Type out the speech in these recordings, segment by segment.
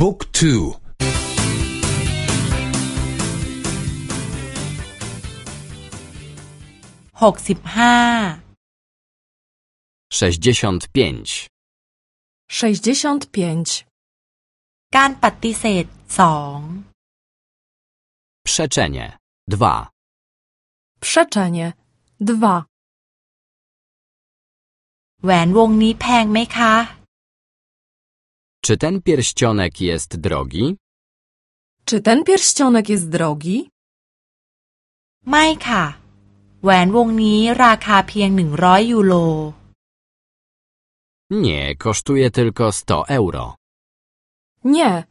บุ๊กทูหกสิบห้า sześćdziesiąt pięć, 65. การปฏิเสธสอง przeczenie dwa, Przeczenie. 2. แหวนวงนี้แพงไหมคะ Czy ten pierścionek jest drogi? Czy ten pierścionek jest drogi? ไม่ค่ะ แหวนวงนี้ราคาเพียงหนึ่งร้อยยูโร Nie, kosztuje tylko 100 euro. Nie.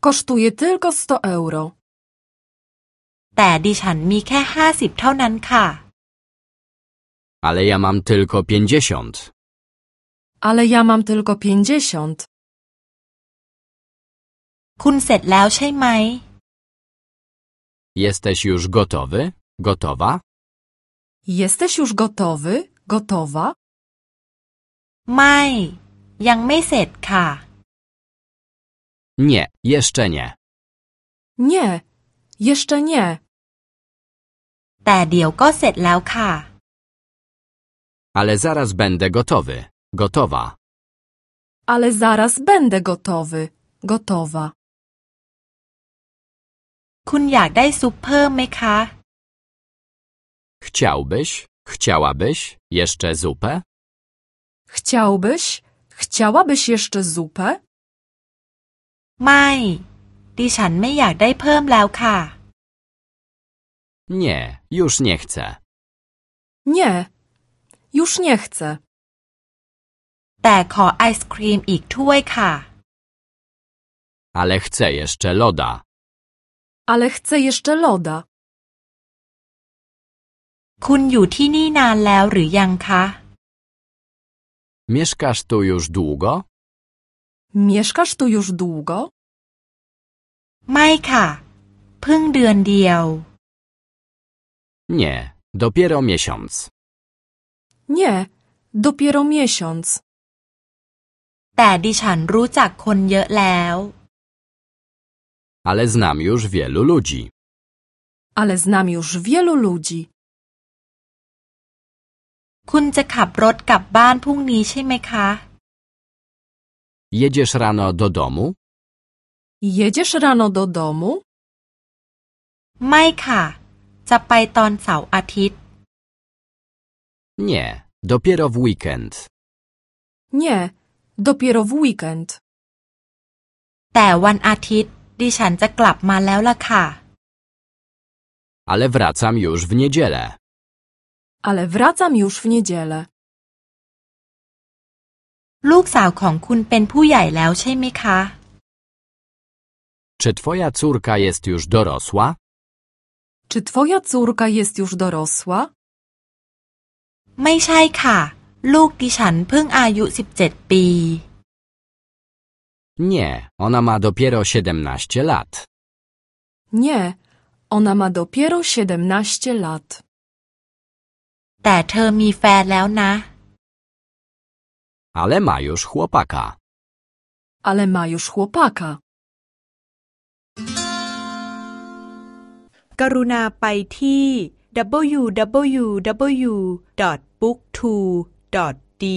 Kosztuje tylko 100 euro. แต่ดิฉันมีแค่ห้าสิบเท่านั้นค่ะ Ale ja mam tylko 50. Ale ja mam tylko 50. คุณเสร็จแล้วใช่ไหม Jesteś już gotowy? Gotowa? Jesteś już gotowy? Gotowa? ไม่ ยังไม่เสร็จค่ะ Nie, jeszcze nie. Nie. Jeszcze nie. แต่เดี๋ยวก็เสร็จแล้วค่ะ Ale zaraz będę gotowy. Gotowa. Ale zaraz będę gotowy. Gotowa. คุณอยากได้ซุปเพิ่มไหมคะ Chciałbyś? Chciałabyś? Jeszcze zupę? Chciałbyś? Chciałabyś jeszcze zupę? ไม่ ดิฉันไม่อยากได้เพิ่มแล้วค่ะ Nie, już nie chcę. Nie. Już nie chcę. แต่ขอไอศครีมอีกถ้วยค่ะ Ale chcę jeszcze loda. Ale chcę jeszcze loda. คุณอยู่ที่นี่นานแล้วหรือยังคะ Mieszkasz tu już długo? Mieszkasz tu już długo? ไม่ค่ะ เพิ่งเดือนเดียว Nie, dopiero miesiąc. Nie. Dopiero miesiąc. แต่ดิฉันรู้จักคนเยอะแล้ว Ale znam już wielu ludzi. Ale znam już wielu ludzi. คุณจะขับรถกลับบ้านพรุ่งนี้ใช่ไหมคะ Jedziesz rano do domu? Jedziesz rano do domu? ไม่ค่ะ จะไปตอนเสาร์อาทิตย์ Nie, dopiero w weekend. Nie. Dopiero w weekend. แต่วันอาทิตย์ ดิฉันจะกลับมาแล้วล่ะค่ะ Ale wracam już w niedzielę. Ale wracam już w niedzielę. ลูกสาวของคุณเป็นผู้ใหญ่แล้วใช่ไหมคะ Czy twoja córka jest już dorosła? Czy twoja córka jest już dorosła? ไม่ใช่ค่ะ ลูกดิฉันเพิ่งอายุสิบเจ็ดปี Nie, ona ma dopiero 17 lat. Nie. Ona ma dopiero 17 lat. แต่เธอมีแฟนแล้วนะ Ale ma już chłopaka. Ale ma już chłopaka. กรุณาไปที่ www.booktwo.de